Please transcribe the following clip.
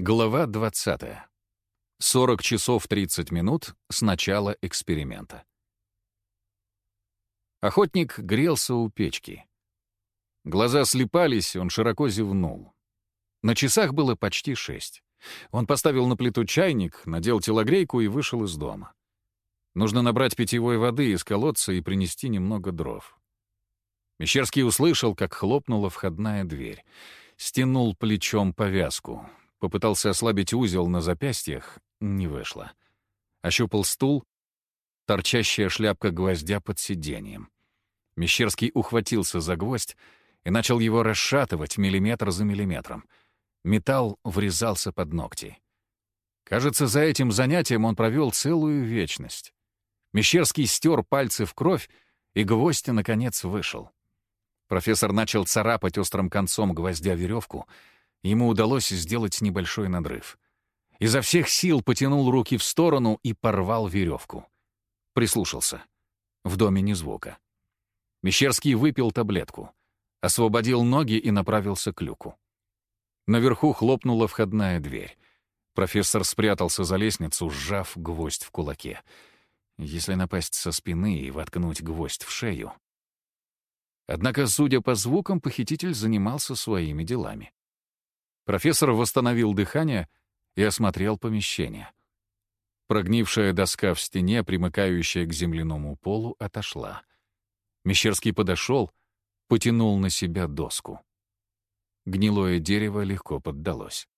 Глава 20. 40 часов 30 минут с начала эксперимента. Охотник грелся у печки. Глаза слепались, он широко зевнул. На часах было почти шесть. Он поставил на плиту чайник, надел телогрейку и вышел из дома. Нужно набрать питьевой воды из колодца и принести немного дров. Мещерский услышал, как хлопнула входная дверь. Стянул плечом повязку. Попытался ослабить узел на запястьях, не вышло. Ощупал стул, торчащая шляпка гвоздя под сиденьем. Мещерский ухватился за гвоздь и начал его расшатывать миллиметр за миллиметром. Металл врезался под ногти. Кажется, за этим занятием он провел целую вечность. Мещерский стер пальцы в кровь, и гвоздь, наконец, вышел. Профессор начал царапать острым концом гвоздя веревку — ему удалось сделать небольшой надрыв. Изо всех сил потянул руки в сторону и порвал веревку. Прислушался. В доме ни звука. Мещерский выпил таблетку, освободил ноги и направился к люку. Наверху хлопнула входная дверь. Профессор спрятался за лестницу, сжав гвоздь в кулаке. Если напасть со спины и воткнуть гвоздь в шею. Однако, судя по звукам, похититель занимался своими делами. Профессор восстановил дыхание и осмотрел помещение. Прогнившая доска в стене, примыкающая к земляному полу, отошла. Мещерский подошел, потянул на себя доску. Гнилое дерево легко поддалось.